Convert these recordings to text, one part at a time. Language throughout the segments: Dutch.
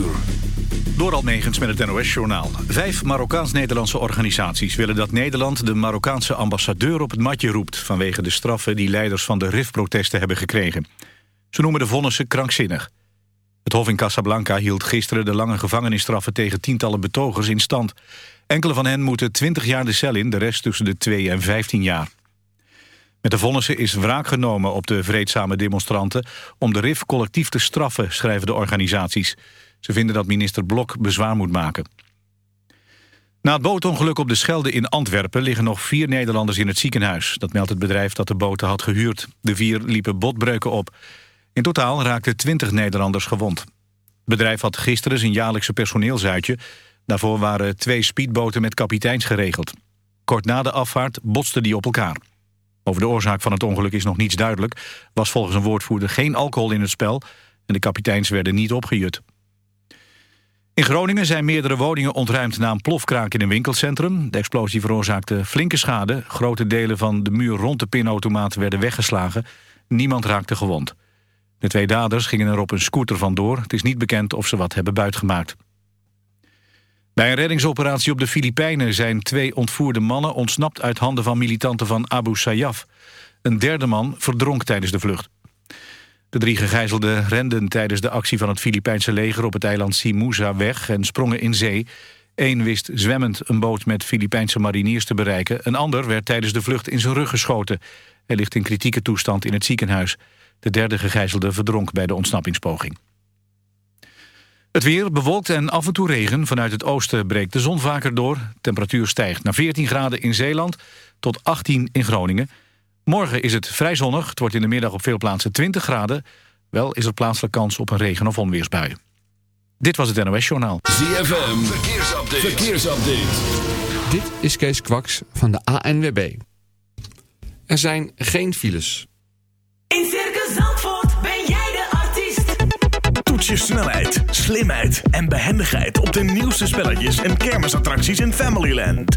uur. Door Almegens met het NOS-journaal. Vijf Marokkaans-Nederlandse organisaties willen dat Nederland... de Marokkaanse ambassadeur op het matje roept... vanwege de straffen die leiders van de RIF-protesten hebben gekregen. Ze noemen de vonnissen krankzinnig. Het Hof in Casablanca hield gisteren de lange gevangenisstraffen... tegen tientallen betogers in stand. Enkele van hen moeten 20 jaar de cel in, de rest tussen de 2 en 15 jaar. Met de vonnissen is wraak genomen op de vreedzame demonstranten... om de RIF collectief te straffen, schrijven de organisaties. Ze vinden dat minister Blok bezwaar moet maken. Na het bootongeluk op de Schelde in Antwerpen... liggen nog vier Nederlanders in het ziekenhuis. Dat meldt het bedrijf dat de boten had gehuurd. De vier liepen botbreuken op. In totaal raakten twintig Nederlanders gewond. Het bedrijf had gisteren zijn jaarlijkse personeelsuitje. Daarvoor waren twee speedboten met kapiteins geregeld. Kort na de afvaart botsten die op elkaar. Over de oorzaak van het ongeluk is nog niets duidelijk. Was volgens een woordvoerder geen alcohol in het spel... en de kapiteins werden niet opgejut. In Groningen zijn meerdere woningen ontruimd na een plofkraak in een winkelcentrum. De explosie veroorzaakte flinke schade. Grote delen van de muur rond de pinautomaat werden weggeslagen. Niemand raakte gewond. De twee daders gingen er op een scooter vandoor. Het is niet bekend of ze wat hebben buitgemaakt. Bij een reddingsoperatie op de Filipijnen zijn twee ontvoerde mannen ontsnapt uit handen van militanten van Abu Sayyaf. Een derde man verdronk tijdens de vlucht. De drie gegijzelden renden tijdens de actie van het Filipijnse leger op het eiland Simusa weg en sprongen in zee. Eén wist zwemmend een boot met Filipijnse mariniers te bereiken. Een ander werd tijdens de vlucht in zijn rug geschoten. Hij ligt in kritieke toestand in het ziekenhuis. De derde gegijzelde verdronk bij de ontsnappingspoging. Het weer bewolkt en af en toe regen. Vanuit het oosten breekt de zon vaker door. Temperatuur stijgt naar 14 graden in Zeeland tot 18 in Groningen. Morgen is het vrij zonnig. Het wordt in de middag op veel plaatsen 20 graden. Wel is er plaatselijk kans op een regen- of onweersbui. Dit was het NOS Journaal. ZFM, verkeersupdate. verkeersupdate. Dit is Kees Kwaks van de ANWB. Er zijn geen files. In Circus Zandvoort ben jij de artiest. Toets je snelheid, slimheid en behendigheid op de nieuwste spelletjes en kermisattracties in Familyland.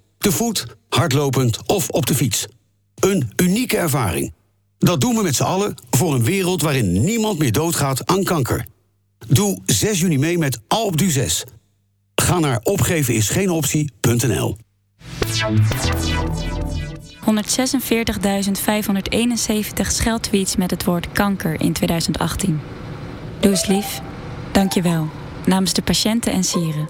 Te voet, hardlopend of op de fiets. Een unieke ervaring. Dat doen we met z'n allen voor een wereld waarin niemand meer doodgaat aan kanker. Doe 6 juni mee met Alpe d'Huez. Ga naar opgevenisgeenoptie.nl 146.571 scheldtweets met het woord kanker in 2018. Doe eens lief. Dank je wel. Namens de patiënten en sieren.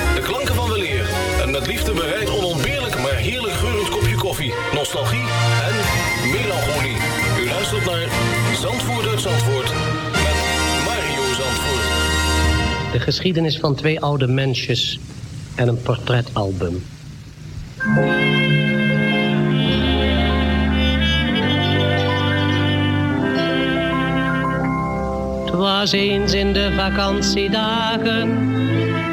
Klanken van weleer en met liefde bereid onontbeerlijk maar heerlijk geurend kopje koffie, nostalgie en melancholie. U luistert naar Zandvoort uit Zandvoort met Mario Zandvoort. De geschiedenis van twee oude mensjes en een portretalbum. Was eens in de vakantiedagen,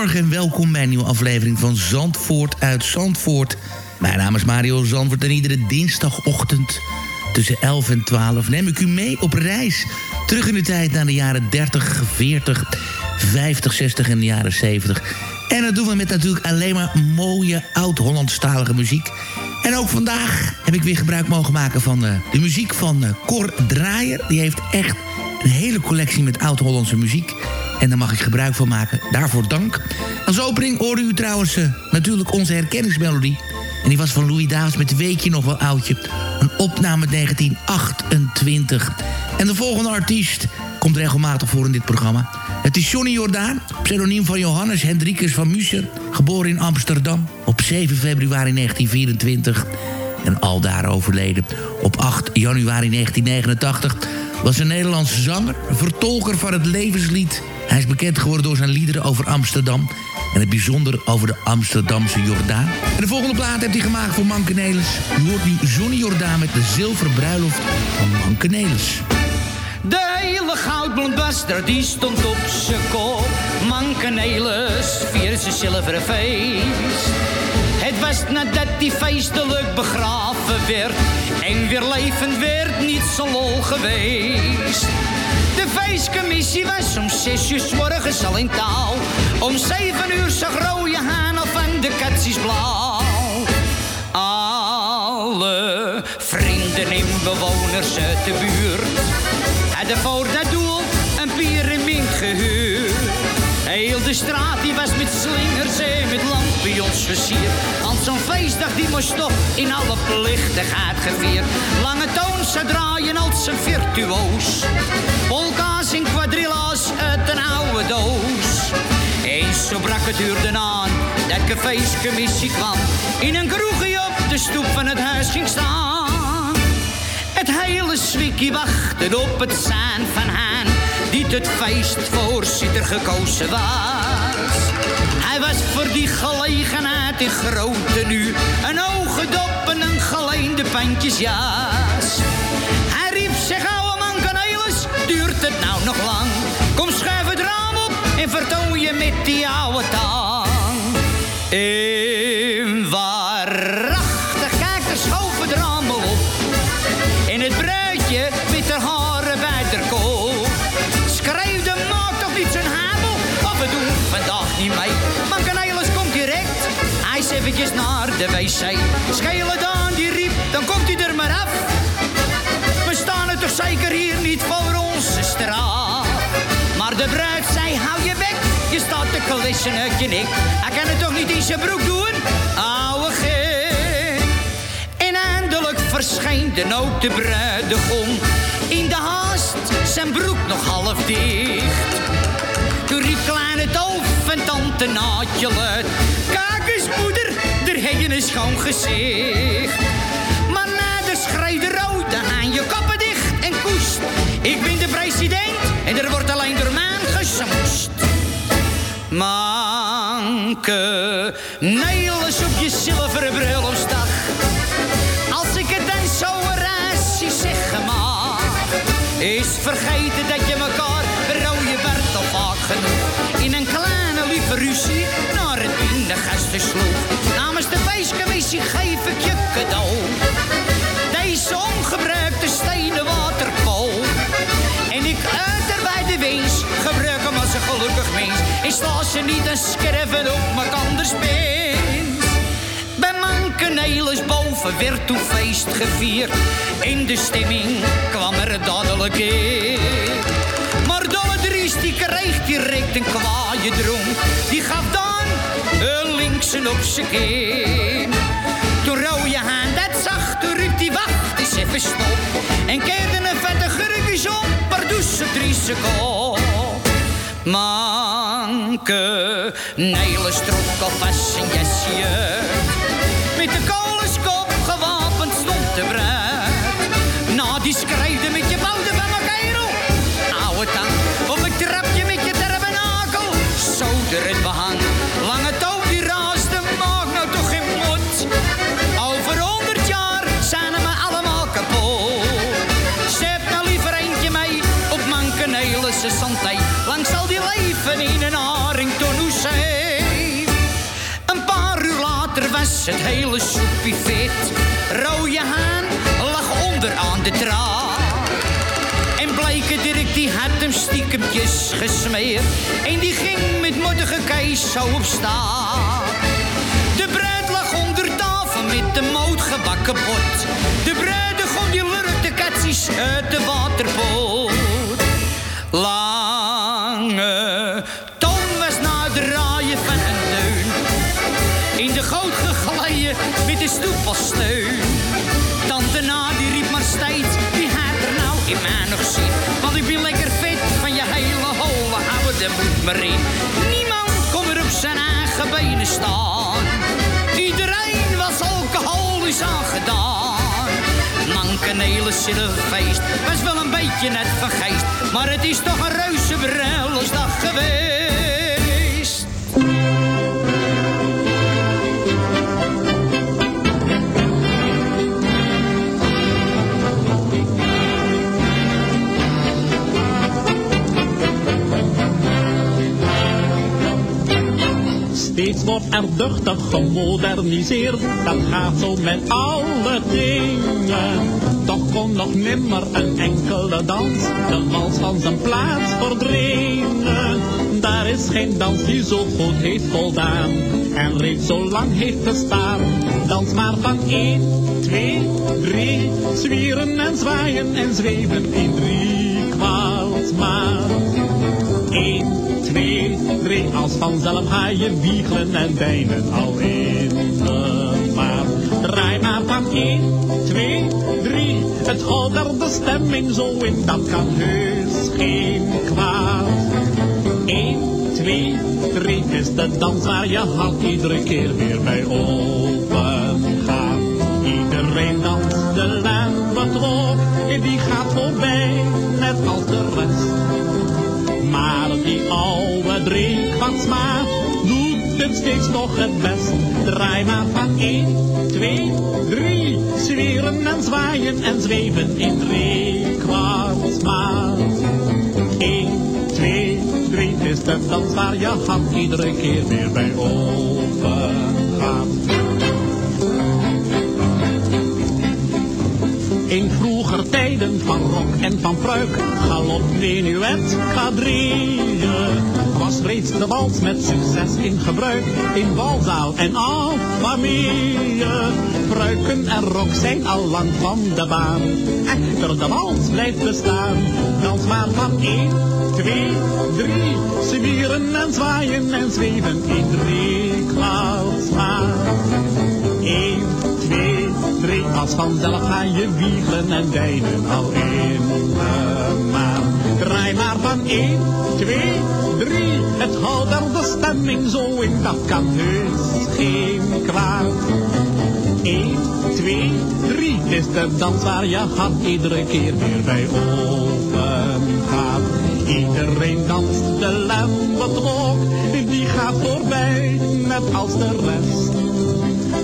goedemorgen en welkom bij een nieuwe aflevering van Zandvoort uit Zandvoort. Mijn naam is Mario Zandvoort en iedere dinsdagochtend tussen 11 en 12 neem ik u mee op reis. Terug in de tijd naar de jaren 30, 40, 50, 60 en de jaren 70. En dat doen we met natuurlijk alleen maar mooie oud-Hollandstalige muziek. En ook vandaag heb ik weer gebruik mogen maken van eh, de muziek van eh, Cor Draaier. Die heeft echt een hele collectie met oud-Hollandse muziek. En daar mag ik gebruik van maken. Daarvoor dank. Als opening hoorde u trouwens eh, natuurlijk onze herkenningsmelodie. En die was van Louis Davids met Weet je nog wel oudje. Een opname 1928. En de volgende artiest komt regelmatig voor in dit programma. Het is Johnny Jordaan, pseudoniem van Johannes Hendrikus van Muscher... geboren in Amsterdam op 7 februari 1924 en aldaar overleden. Op 8 januari 1989 was een Nederlandse zanger, vertolker van het levenslied. Hij is bekend geworden door zijn liederen over Amsterdam... en het bijzonder over de Amsterdamse Jordaan. En de volgende plaat heeft hij gemaakt voor Manke Nelis. U hoort nu Johnny Jordaan met de zilveren bruiloft van Manke Nelis. De hele goudblondbuster die stond op zijn kop. Mankenelis vierde zijn zilveren feest. Nadat die feestelijk begraven werd. En weer levend werd niet zo lol geweest. De feestcommissie was om zes uur morgens al in taal. Om zeven uur zag rode haan al van de katsies blauw. Alle vrienden en bewoners uit de buurt hadden voor dat doel een pyramid gehuurd. Heel de straat die was met slingers en met lampions versierd. Want zo'n feestdag die moest toch in alle plichtigheid gevierd. Lange toon zou draaien als een virtuoos. Polka's en quadrilla's uit een oude doos. Eens zo brak het uur aan dat de feestcommissie kwam. In een kroegje op de stoep van het huis ging staan. Het hele zwikkie wachtte op het zijn van hen die het feestvoorzitter gekozen was. Hij was voor die gelegenheid in grote nu een ogendop en een geleende pandjesjas. Hij riep zich ouwe man Cornelis, duurt het nou nog lang? Kom schuif het raam op en vertoon je met die oude tang. De wc. Schelen dan, die riep, dan komt hij er maar af. We staan er toch zeker hier niet voor onze straat. Maar de bruid zei, hou je bek. Je staat te klissen uit je nek. Hij kan het toch niet in zijn broek doen? Ouwe gek. En eindelijk verscheen de nood de bruidegom. In de haast, zijn broek nog half dicht. Toen riep kleine doof en tante Naatje. Heb je een schoon gezicht. Maar schreef de rode aan je kappen dicht en koest. Ik ben de president en er wordt alleen door mij gesmoest. Manke, Nederlands op je zilveren bruiloftsdag. Als ik het dan zo raas zie zeggen mag, is vergeten dat je elkaar Geef ik je cadeau. Deze ongebruikte stenen waterkool. En ik uit er bij de winst gebruik hem als een gelukkig mens. En sla ze niet een scherven op mekander spins. Bij Mankenelis boven werd toen feest gevierd. In de stemming kwam er dadelijk in. Maar Dolle Dries die kreeg direct een kwaaie dronk. Die gaf dan een linksen op zijn kin. Toen rode haan dat zag, toen riep die wacht eens even stop. En keerde een vette gurkjes om, pardoes ze drie seconden. Manke, Nederlands trok alvast zijn jasje. Met de kolenskop gewapend stond de bruid. Na die schreeuwde met je bouten van mijn kerel. Oude tang, of ik trap je met je terbenakel. Zo het behang, het hele soepie fit. Rode haan lag onder aan de trap. En blijke Dirk die had hem stiekemtjes gesmeerd. En die ging met mottige keis zo op staan. De bruid lag onder tafel met de moot gebakken bot. De bruidegom die lurkte katsies uit de waterpot. Als steun. Tante Na die riep maar steeds, wie had er nou in mij nog zin? Want ik ben lekker vet van je hele holle oude meer in. Niemand kon meer op zijn eigen benen staan. Iedereen was alcoholisch aangedaan. Mankenele feest was wel een beetje net vergeest. Maar het is toch een reuze dag geweest. Steeds wordt er duchtig gemoderniseerd, dat gaat zo met alle dingen. Toch kon nog nimmer een enkele dans de wals van zijn plaats verdringen. Daar is geen dans die zo goed heeft voldaan en reeds zo lang heeft bestaan. Dans maar van 1, 2, 3, zwieren en zwaaien en zweven in drie kwaalsmaat. 1, 2, 3, als vanzelf je wiegelen en deinen al in de. Draai maar van 1, 2, 3, het de stemming zo in, dat kan heus geen kwaad. 1, 2, 3 is de dans waar je hart iedere keer weer bij open driekwartsmaat doet het steeds nog het best. Draai maar van 1, 2, 3, zweren en zwaaien en zweven in driekwartsmaat. 1, 2, 3 is de dans waar je hart iedere keer weer bij open gaat. In vroeger tijden van rok en van pruik, galop, menuet, quadrille, was reeds de wals met succes in gebruik, in balzaal en al familie. Pruiken en rok zijn al lang van de baan, echter de wals blijft bestaan. Dans maar van 1, 2, 3, zwieren en zwaaien en zweven in drie kwaalsmaat. 1, 2, 3, als vanzelf ga je wiegelen en deinen al in de maan. Draai maar van 1, 2, 3, het houdt de stemming zo in, dat kan heus geen kwaad. 1, 2, 3, het is de dans waar je hart iedere keer weer bij open gaat. Iedereen danst de lambetrok, die gaat voorbij, net als de rest.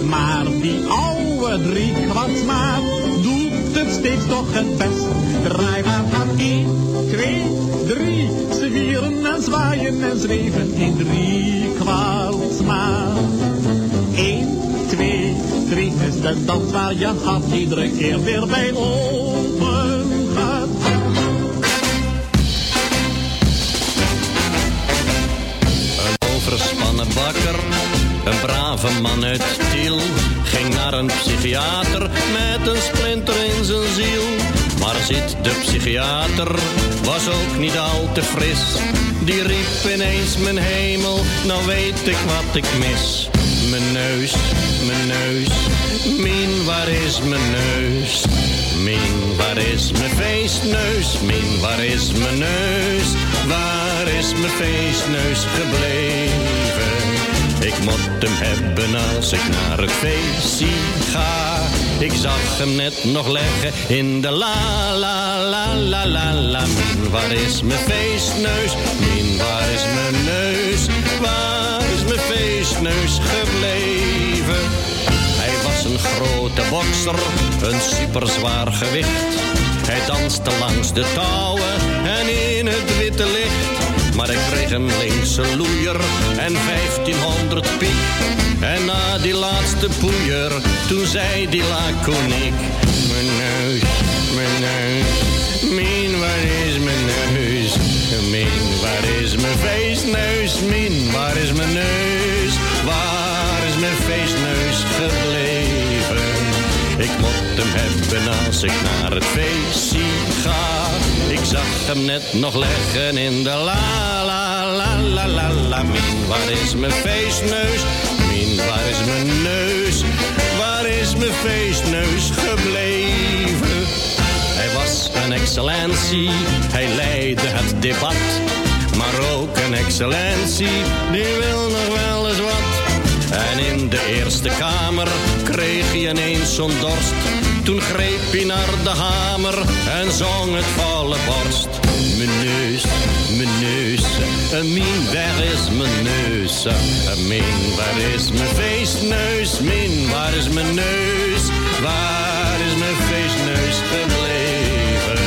Maar die oude driekwartsmaat doet het steeds toch het best. Draai maar van 1, 2, 3, en zwaaien en zweven in drie kwartsmaat. 1, 2, 3 is de dans waar je hart iedere keer weer bij open gaat. Een overspannen bakker, een brave man uit Tiel, ging naar een psychiater met een splinter in zijn ziel. Maar zit de psychiater, was ook niet al te fris. Die riep ineens mijn hemel, nou weet ik wat ik mis. Mijn neus, mijn neus, min waar is mijn neus? Min waar is mijn feestneus? Min waar is mijn neus? Waar is mijn feestneus gebleven? Ik moet hem hebben als ik naar het feestje ga. Ik zag hem net nog leggen in de la la la la la la. Waar is mijn feestneus? Min, waar is mijn neus? Waar is mijn feestneus gebleven? Hij was een grote bokser, een superzwaar gewicht. Hij danste langs de touwen en in het witte licht. Maar ik kreeg een linkse loeier en 1500 piek. En na die laatste poeier, toen zei die laconiek. Mijn neus, mijn neus, min waar is mijn neus? Min waar is mijn feestneus? Min waar is mijn neus? Waar is mijn feestneus gebleven? Ik moet hem hebben als ik naar het feestje ga. Zag hem net nog leggen in de la la la la la la. Min, waar is mijn feestneus? Min, waar is mijn neus? Waar is mijn feestneus gebleven? Hij was een excellentie, hij leidde het debat. maar ook een excellentie, die wil nog wel eens wat. En in de Eerste Kamer kreeg hij ineens zo'n dorst. Toen greep hij naar de hamer en zong het volle borst. Mijn neus, mijn neus, min, waar is mijn neus? Min, waar is mijn feestneus? Min, waar is mijn neus? Waar is mijn feestneus gebleven?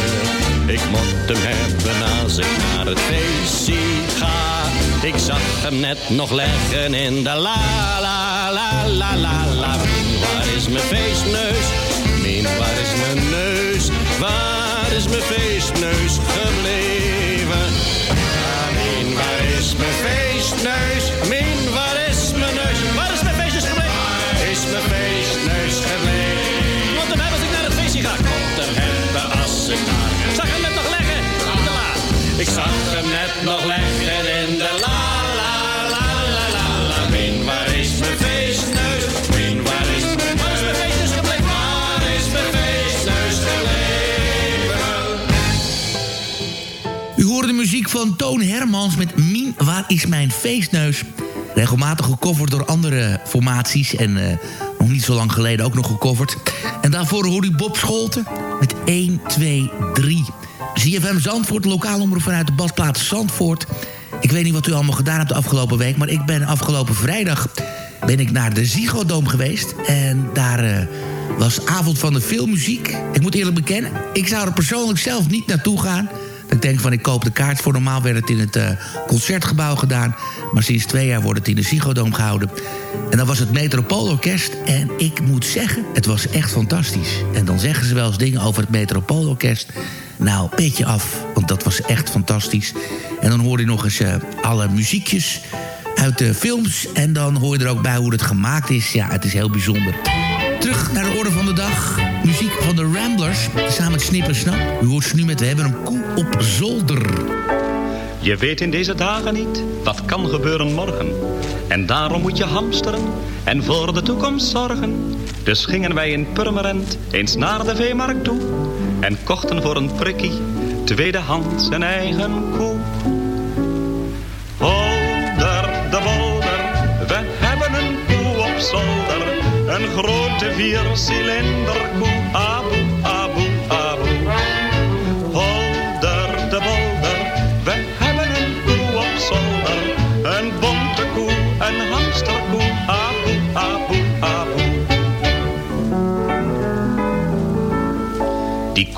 Ik moet hem hebben als ik naar het feestje ga. Ik zag hem net nog leggen in de la la la la la la. Waar is mijn feestneus? Waar is mijn neus? Waar is mijn feestneus gebleven? Min, waar is mijn feestneus? Van Toon Hermans met Mien, waar is mijn feestneus? Regelmatig gecoverd door andere formaties en eh, nog niet zo lang geleden ook nog gecoverd. En daarvoor hoorde u Bob Scholten met 1, 2, 3. ZFM Zandvoort, lokaal omroep vanuit de badplaats Zandvoort. Ik weet niet wat u allemaal gedaan hebt de afgelopen week... maar ik ben afgelopen vrijdag ben ik naar de Ziggo Dome geweest. En daar eh, was avond van de filmmuziek. Ik moet eerlijk bekennen, ik zou er persoonlijk zelf niet naartoe gaan... Ik denk van, ik koop de kaart voor. Normaal werd het in het eh, Concertgebouw gedaan. Maar sinds twee jaar wordt het in de Ziggo gehouden. En dan was het Metropoolorkest. En ik moet zeggen, het was echt fantastisch. En dan zeggen ze wel eens dingen over het Metropoolorkest. Nou, beetje af, want dat was echt fantastisch. En dan hoor je nog eens eh, alle muziekjes uit de films. En dan hoor je er ook bij hoe het gemaakt is. Ja, het is heel bijzonder. Terug naar de orde van de dag. Muziek van de Ramblers, samen met Snip en Snap. U hoort ze nu met We hebben een koe op zolder. Je weet in deze dagen niet wat kan gebeuren morgen. En daarom moet je hamsteren en voor de toekomst zorgen. Dus gingen wij in Purmerend eens naar de veemarkt toe. En kochten voor een prikkie tweedehands een eigen koe. Een grote viercilinder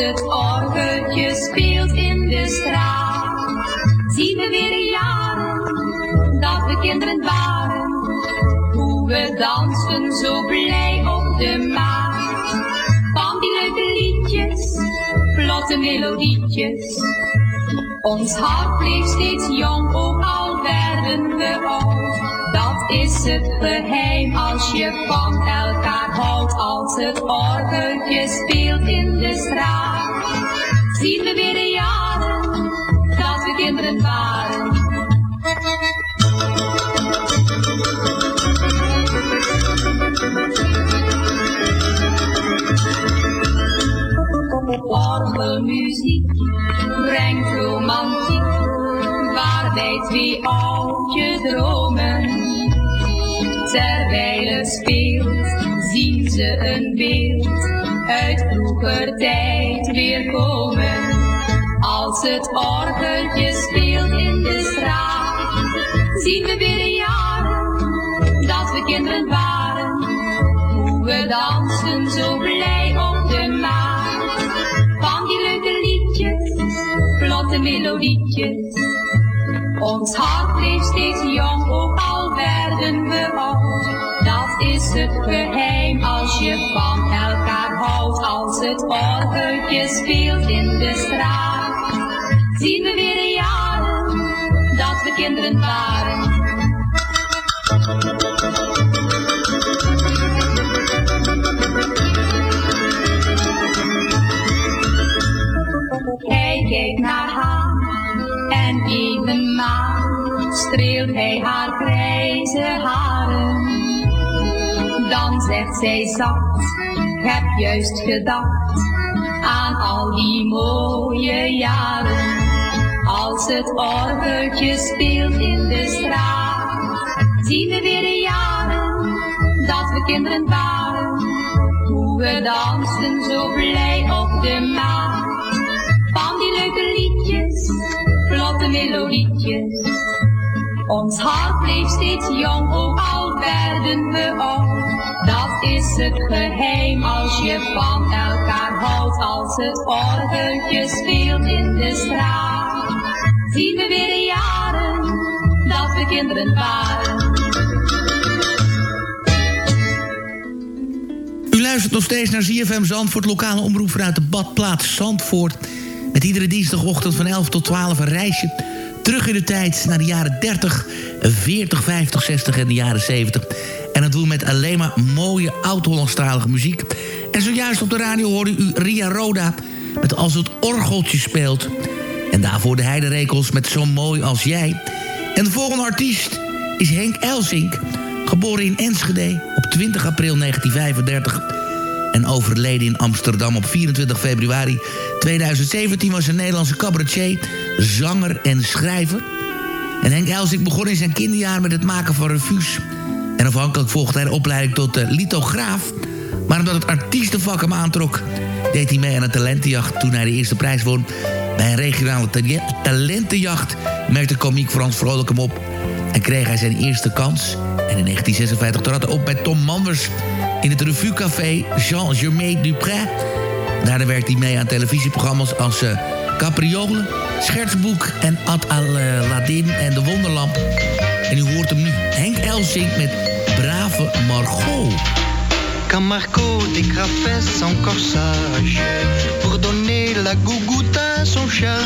het orgeltje speelt in de straat, zien we weer de jaren dat we kinderen waren. Hoe we dansen zo blij op de maat. Van die leuke liedjes, vlotte melodietjes. Ons hart bleef steeds jong, ook al werden we oud. Dat is het geheim als je van elkaar houdt. Als het orgeltje speelt in de straat, zien we weer de jaren dat we kinderen waren. Orgelmuziek brengt romantiek, waarbij twee oudjes dromen. Speelt, zien ze een beeld uit vroeger tijd weer komen. Als het orgeltje speelt in de straat, zien we weer jaren dat we kinderen waren. Hoe we dansen zo blij op de maat. Van die leuke liedjes, vlotte melodietjes. Ons hart bleef steeds jong, ook al werden we oud. Is als je van elkaar houdt. Als het orgeltje speelt in de straat, zien we weer de jaren dat we kinderen waren. Hij kijkt naar haar en evenmaal streelt hij haar grijze haren. Zegt zij zacht, heb juist gedacht aan al die mooie jaren. Als het orgeltje speelt in de straat, zien we weer de jaren dat we kinderen waren. Hoe we dansen zo blij op de maat. Van die leuke liedjes, vlotte melodietjes. Ons hart bleef steeds jong, ook al werden we oud. Dat is het geheim als je van elkaar houdt. Als het orgeltje speelt in de straat, zien we weer de jaren dat we kinderen waren. U luistert nog steeds naar ZFM Zandvoort, lokale omroep vanuit de badplaats Zandvoort. Met iedere dinsdagochtend van 11 tot 12 een reisje terug in de tijd naar de jaren 30, 40, 50, 60 en de jaren 70. En dat doen we met alleen maar mooie oud-Hollandstalige muziek. En zojuist op de radio hoorde u Ria Roda met Als het orgeltje speelt. En daarvoor de Heiderekels met Zo mooi als jij. En de volgende artiest is Henk Elsink, geboren in Enschede op 20 april 1935 en overleden in Amsterdam op 24 februari 2017 was een Nederlandse cabaretier, zanger en schrijver. En Henk Elsink begon in zijn kinderjaar met het maken van revues. En afhankelijk volgde hij de opleiding tot uh, lithograaf. Maar omdat het artiestenvak hem aantrok, deed hij mee aan een talentenjacht toen hij de eerste prijs won. Bij een regionale talentenjacht merkte komiek Frans Vrolijk hem op en kreeg hij zijn eerste kans. En in 1956 trad hij op bij Tom Manders in het revuecafé Jean-Germain Dupré. Daarna werkte hij mee aan televisieprogramma's als uh, Capriole, Schertsboek en Ad Aladdin en De Wonderlamp. En u hoort hem nu, Henk Elsink met Brave Margot. Quand Marco décrafait son corsage pour donner la gougoute à son chat,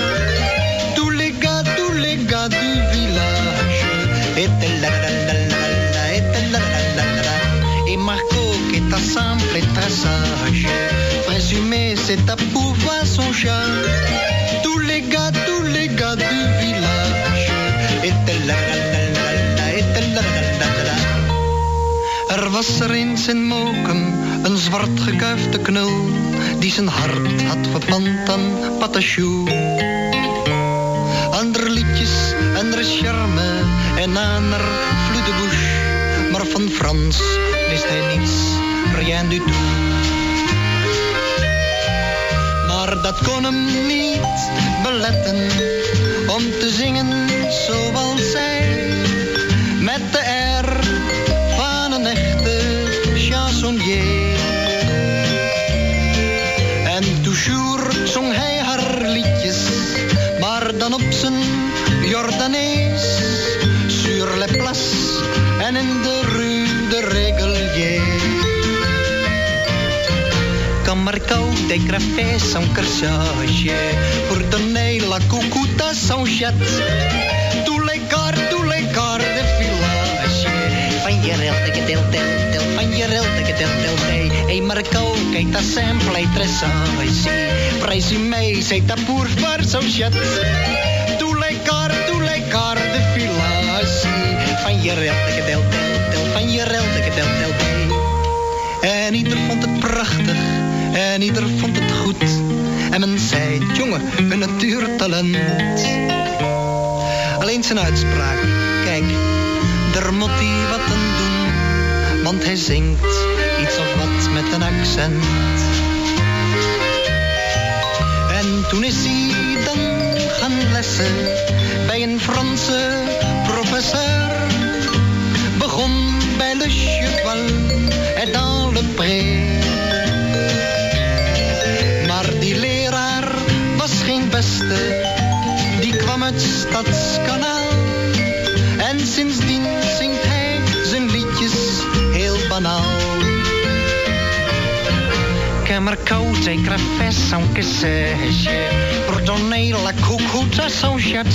tous les gars, tous les gars du Et Marco, qui est simple et très sage, présumé c'est à pouvoir son chat. Tous les gars, tous les gars du village là. Er was er eens in Mokum een zwart gekuifde knul die zijn hart had verpand aan Patachou. Wist hij niets, rien du tout. Maar dat kon hem niet beletten om te zingen zoals zij, met de R van een echte chansonnier. En toujours zong hij haar liedjes, maar dan op zijn Jordanees, Marcou, de café, são carçóis. Portonei, la cucuta, são chat tu les corps, tous les corps de filage. Panjarel, tel, tel, tel, que tel, tel, tel. Ei, Marcou, que tá sempre em trações. Prezo e meio, seita por far, são jatos. Tous les corps, tous les corps de filage. Panjarel, tel, tel, tel, que tel, tel, tel. En ieder vond het prachtig en ieder vond het goed. En men zei, jongen, een natuurtalent. Alleen zijn uitspraak, kijk, daar moet hij wat aan doen. Want hij zingt iets of wat met een accent. En toen is hij dan gaan lessen bij een Franse professeur. Begon bij Le Cheval et dans le pré. Die leraar was geen beste, die kwam uit Stadskanaal. En sindsdien zingt hij zijn liedjes heel banaal. Que Marco décrafait son que sais-je Pour donner la à son chat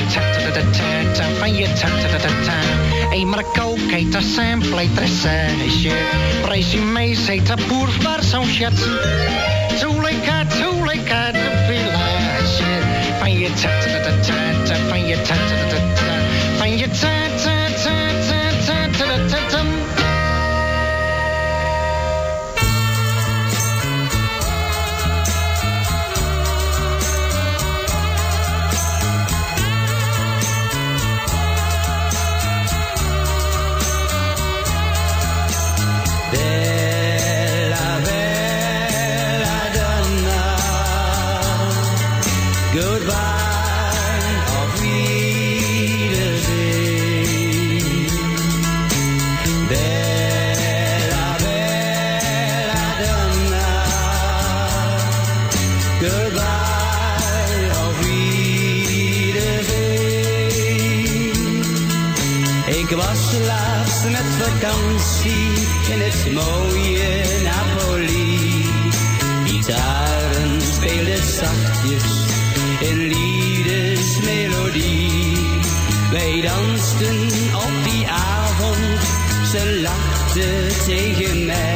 je takt de tata, van je takt de tata. Ey Marco, kijk daar sample dressage. Prijs je mee, zet de boer waar zo'n schat. Toeleka, toeleka, de village. Van je ta ta ta van je takt de tata, van je ta dansi in het mooie Napoli. Gitaren speelden zachtjes in liedesmelodie. Wij dansten op die avond, ze lachten tegen mij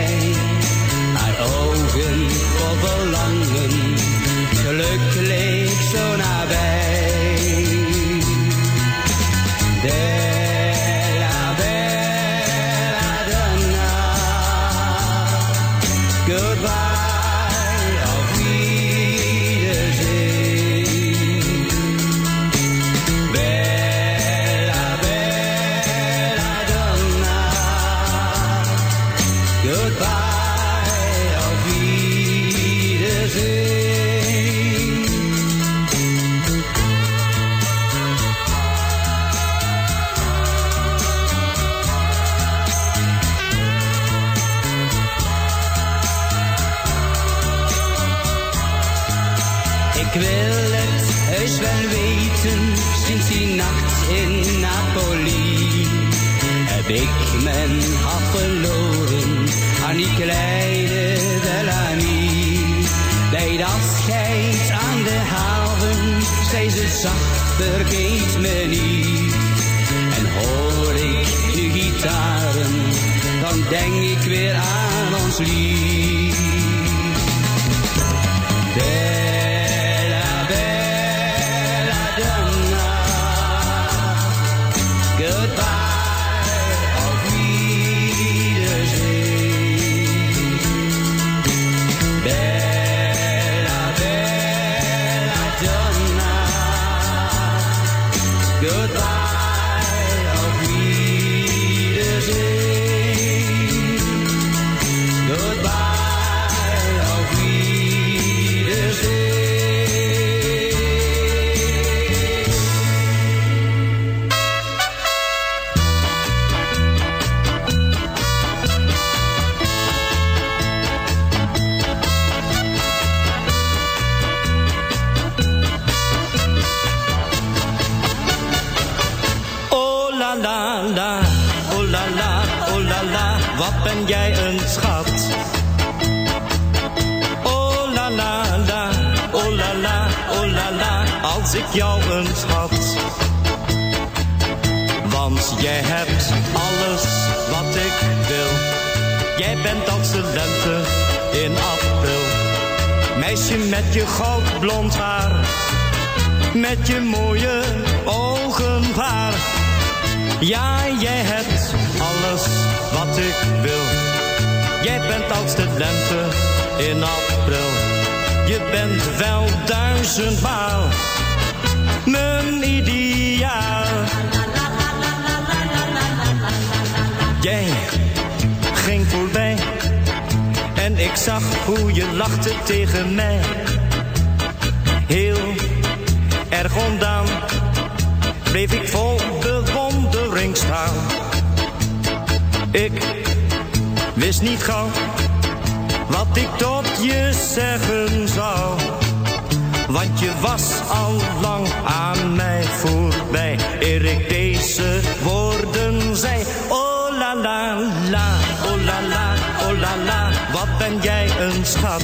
aan goudblond haar. Met je mooie ogenpaar. Ja, jij hebt alles wat ik wil. Jij bent als de lente in april. Je bent wel duizendmaal mijn ideaal. Jij ging voorbij en ik zag hoe je lachte tegen mij. Erg ondaan bleef ik vol bewondering staan. Ik wist niet gauw wat ik tot je zeggen zou. Want je was al lang aan mij voorbij, eer ik deze woorden zei. Oh la la la, oh la la, oh la la, wat ben jij een schat.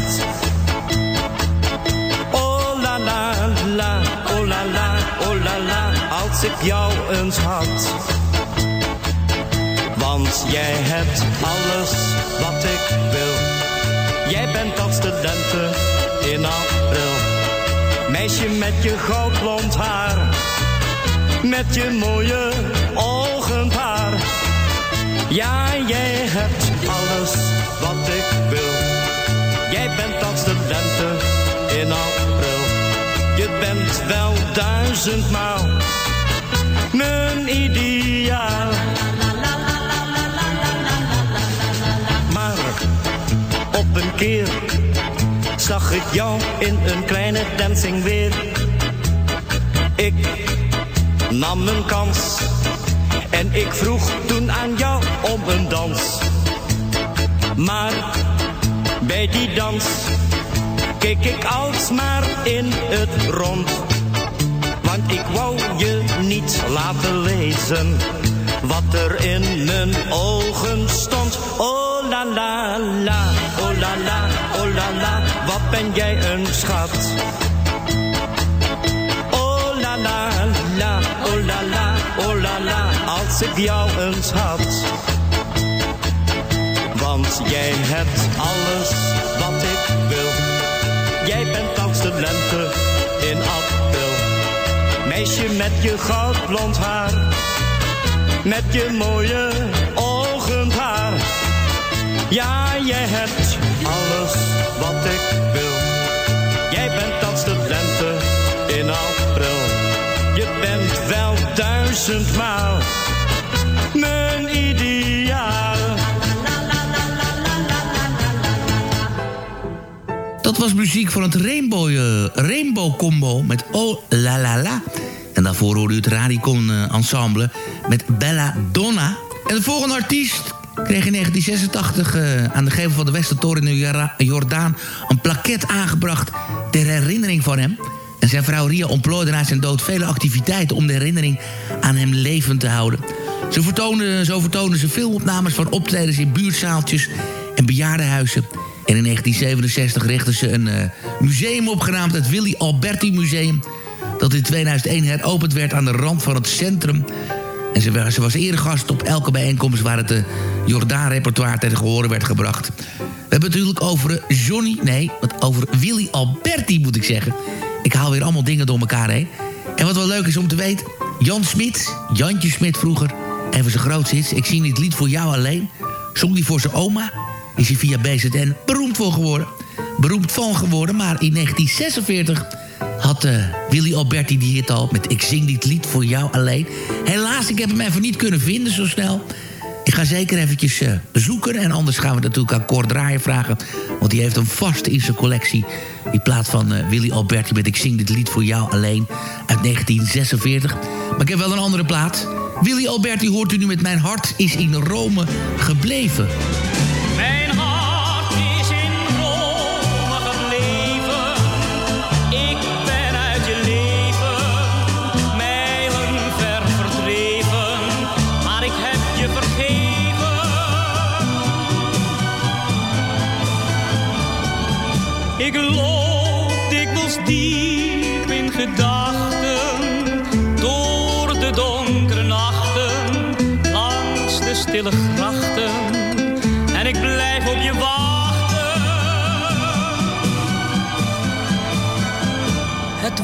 Ik jou eens had. Want jij hebt alles wat ik wil. Jij bent als de in april. Meisje met je goudblond haar. Met je mooie ogenpaar. Ja, jij hebt alles wat ik wil. Jij bent als de in april. Je bent wel duizendmaal mijn ideaal. Maar op een keer zag ik jou in een kleine dancing weer. Ik nam een kans en ik vroeg toen aan jou om een dans. Maar bij die dans keek ik alsmaar in het rond. Want ik wou je niet laten lezen wat er in mijn ogen stond. Oh la la la, oh la la, oh la la, wat ben jij een schat. Oh la la la, oh la la, oh la la, als ik jou eens had. schat, jij hebt alles wat ik wil. Jij bent als de lente. Meisje met je goudblond haar. Met je mooie ogen haar. Ja, jij hebt alles wat ik wil. Jij bent als de lente in april. Je bent wel duizendmaal mijn ideaal. Dat was muziek van het Rainbow, eh, Rainbow Combo met Oh La La La. En daarvoor hoorde u het Radicon eh, Ensemble met Bella Donna. En de volgende artiest kreeg in 1986 eh, aan de gevel van de Westertoren in Jordaan... een plaquet aangebracht ter herinnering van hem. En zijn vrouw Ria ontplooide na zijn dood vele activiteiten... om de herinnering aan hem levend te houden. Zo vertoonden, zo vertoonden ze filmopnames van optredens in buurtzaaltjes en bejaardenhuizen... En in 1967 richtten ze een uh, museum opgenaamd, het Willy Alberti Museum... dat in 2001 heropend werd aan de rand van het centrum. En ze, ze was eregast op elke bijeenkomst... waar het de Jordaan-repertoire tegen gehoren werd gebracht. We hebben het natuurlijk over Johnny... nee, over Willy Alberti moet ik zeggen. Ik haal weer allemaal dingen door elkaar heen. En wat wel leuk is om te weten... Jan Smit, Jantje Smit vroeger... even zijn grootste hits. Ik zie dit lied voor jou alleen. Zong die voor zijn oma is hij via BZN beroemd voor geworden. Beroemd van geworden, maar in 1946 had uh, Willy Alberti die hit al met Ik zing dit lied voor jou alleen. Helaas, ik heb hem even niet kunnen vinden zo snel. Ik ga zeker eventjes uh, zoeken en anders gaan we natuurlijk aan Cor Draaien vragen. Want die heeft hem vast in zijn collectie. Die plaat van uh, Willy Alberti met Ik zing dit lied voor jou alleen uit 1946. Maar ik heb wel een andere plaat. Willy Alberti hoort u nu met Mijn hart is in Rome gebleven.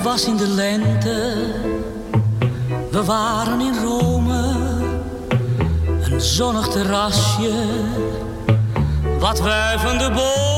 Was in de lente, we waren in Rome, een zonnig terrasje, wat wuivende bomen,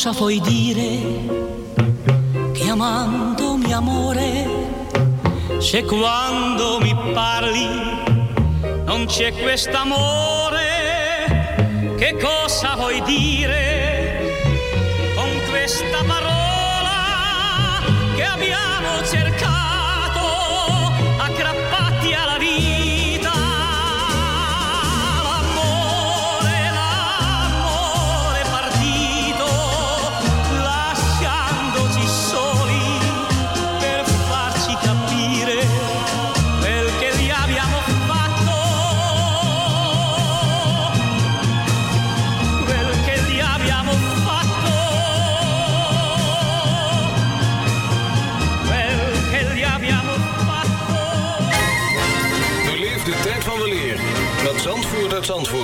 cosa vuoi dire? Chiamandomi amore, se quando mi parli non c'è quest'amore, che cosa vuoi dire con questa parola che abbiamo cercato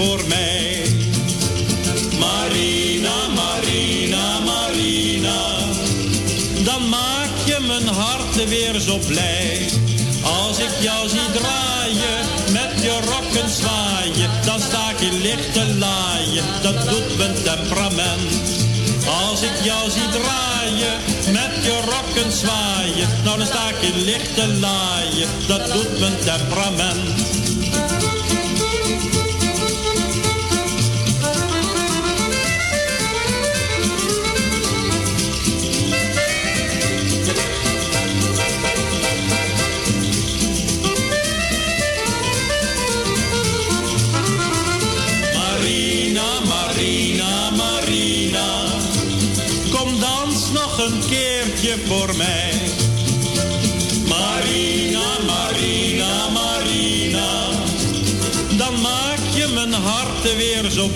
voor mij. Marina, Marina, Marina, dan maak je mijn hart weer zo blij. Als ik jou zie draaien, met je rokken zwaaien, dan sta ik in lichte laaien, dat doet mijn temperament. Als ik jou zie draaien, met je rokken zwaaien, nou dan sta ik in lichte laaien, dat doet mijn temperament.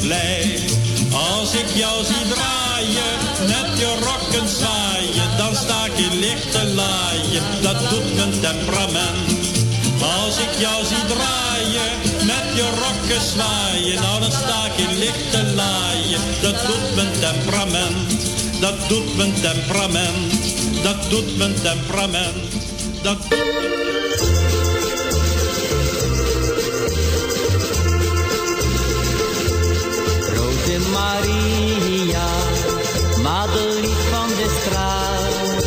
Als ik jou zie draaien, met je rokken zwaaien, dan sta ik in lichte laaien, dat doet mijn temperament. Als ik jou zie draaien, met je rokken zwaaien, nou dan sta ik in lichte laaien, dat doet mijn temperament. Dat doet mijn temperament, dat doet mijn temperament, dat doet Roze Maria, madelief van de straat.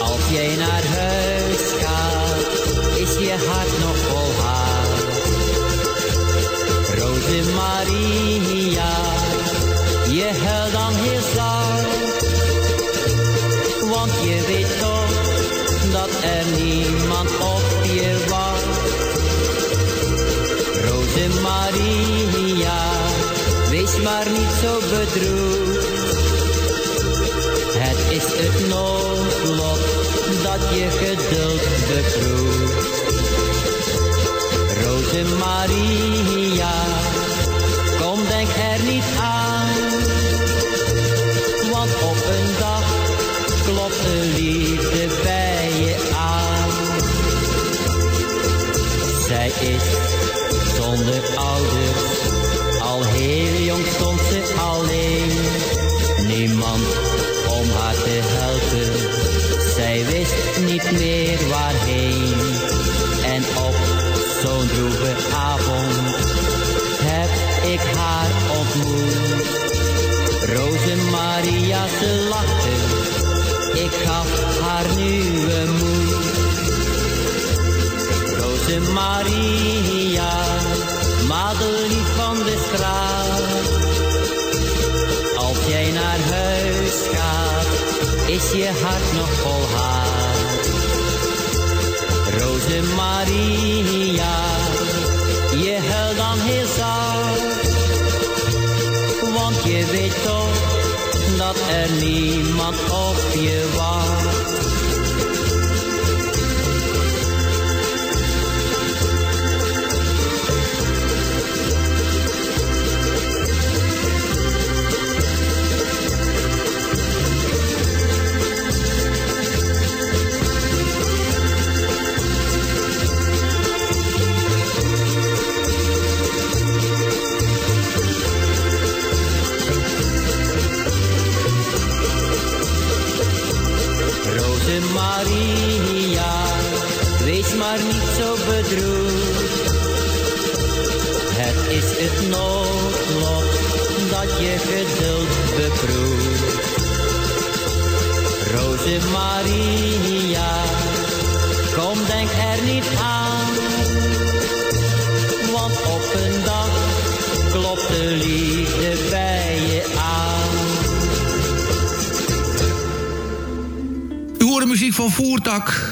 Als jij naar huis gaat, is je hart nog vol haar. Roze Maria, je huilt dan heel zacht. Want je weet Het is het noodlot dat je geduld beproeft. Roze Maria, kom denk er niet aan. Want op een dag klopt de liefde bij je aan. Zij is zonder ouders, al heel jong niet meer waarheen. En op zo'n droeve avond heb ik haar ontmoet. Roze Maria, ze lachte, ik gaf haar nieuwe moed. Roze Maria, madelief van de straat. Als jij naar huis gaat, is je hart nog vol haar. Maria, je huilt dan heel zacht. Want je weet toch dat er niemand op je wacht.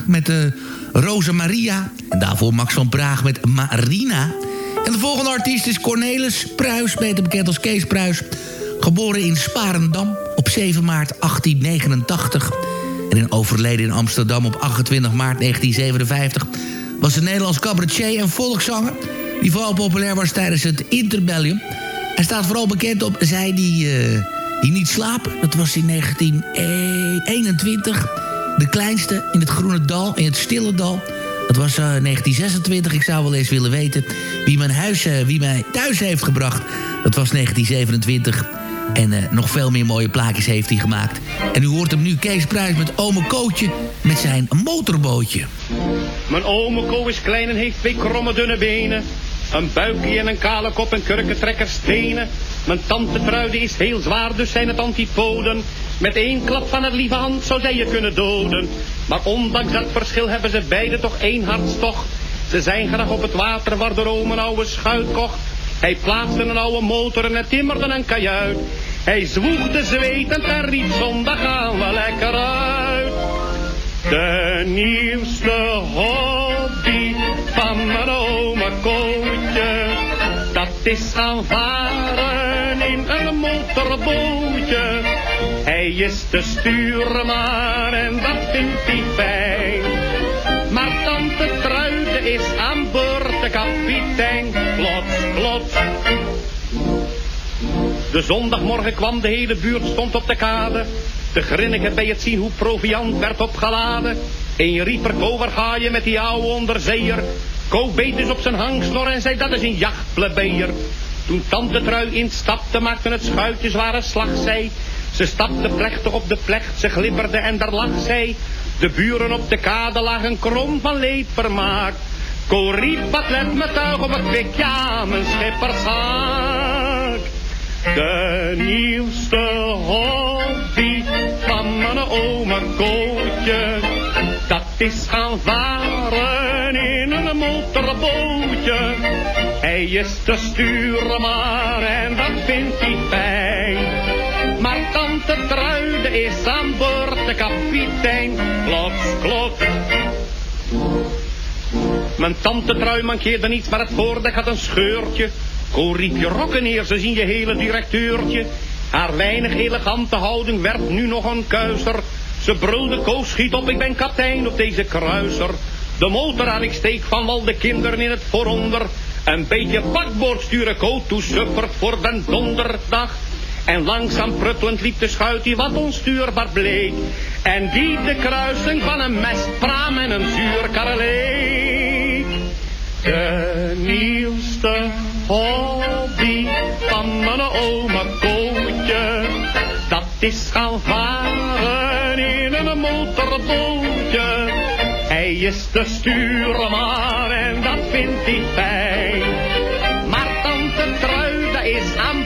Met de Rosa Maria. En daarvoor Max van Praag met Marina. En de volgende artiest is Cornelis Pruis, beter bekend als Kees Pruis. Geboren in Sparendam op 7 maart 1889 en in overleden in Amsterdam op 28 maart 1957... was een Nederlands cabaretier en volkszanger... die vooral populair was tijdens het interbellium. Hij staat vooral bekend op Zij die, uh, die niet slapen. Dat was in 1921. De kleinste in het Groene Dal, in het Stille Dal... Dat was uh, 1926. Ik zou wel eens willen weten wie mijn huis, uh, wie mij thuis heeft gebracht. Dat was 1927. En uh, nog veel meer mooie plaatjes heeft hij gemaakt. En u hoort hem nu Kees Pruis met ome Kootje met zijn motorbootje. Mijn ome Ko is klein en heeft twee kromme dunne benen. Een buikje en een kale kop en kurkentrekker stenen. Mijn tante Truide is heel zwaar, dus zijn het antipoden. Met één klap van het lieve hand zou zij je kunnen doden. Maar ondanks dat verschil hebben ze beiden toch één hartstocht. Ze zijn graag op het water waar de Rome een oude schuit kocht. Hij plaatste een oude motor en het timmerde een kajuit. Hij zwoegde zwetend en riep zondag gaan we lekker uit. De nieuwste hobby van mijn oma Kootje. Dat is gaan varen in een motorbootje. Hij is de stuurman en dat vindt hij fijn. Maar tante Truide is aan boord de kapitein. Plots, plots. De zondagmorgen kwam de hele buurt stond op de kade. Te grinniken bij het zien hoe proviant werd opgeladen. Een riep er, waar ga je met die oude onderzeeër? Ko beet dus op zijn hangsnor en zei dat is een jachtplebeer. Toen tante Trui instapte maakte het schuitje zware slag zij. Ze stapte plechtig op de plecht, ze glibberde en daar lag zij. De buren op de kade lagen krom van leedvermaak. Ko riep, wat let me tuig op het kwik, ja, mijn schippershaak. De nieuwste hobby van mijn oma Kootje, dat is gaan varen in een motorbootje. Hij is de stuurman en dat vindt hij fijn. Maar is aan boord de kapitein. Klopt, klopt. Mijn tante Trui mankeerde niets, maar het voordek had een scheurtje. Ko riep je rokken neer, ze zien je hele directeurtje. Haar weinig elegante houding werd nu nog een kuiser. Ze brulde, Ko schiet op, ik ben kapitein op deze kruiser. De motor aan ik steek van al de kinderen in het vooronder. Een beetje bakboord sturen, Ko toesuffert voor den donderdag. En langzaam pruttelend liep de schuit die wat onstuurbaar bleek. En die de kruising van een mestpraam en een zuurkarreleek. De nieuwste hobby van mijn oma Kootje. Dat is gaan varen in een motorbootje. Hij is de stuurman en dat vindt hij fijn. Maar tante Truide is aan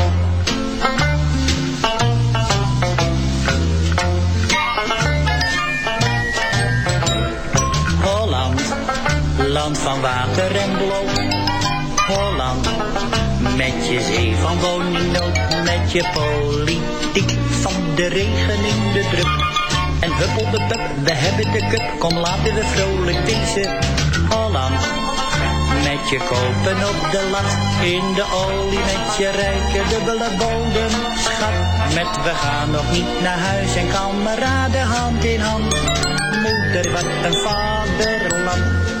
Land van water en bloot. Holland, met je zee van woningnood, met je politiek van de regen in de druk. En huppel de pup, we hebben de cup, kom laten we vrolijk wezen. Holland, met je kopen op de lat, in de olie met je rijke dubbele bodemschat. Met we gaan nog niet naar huis en kameraden hand in hand. Moeder, wat een vaderland.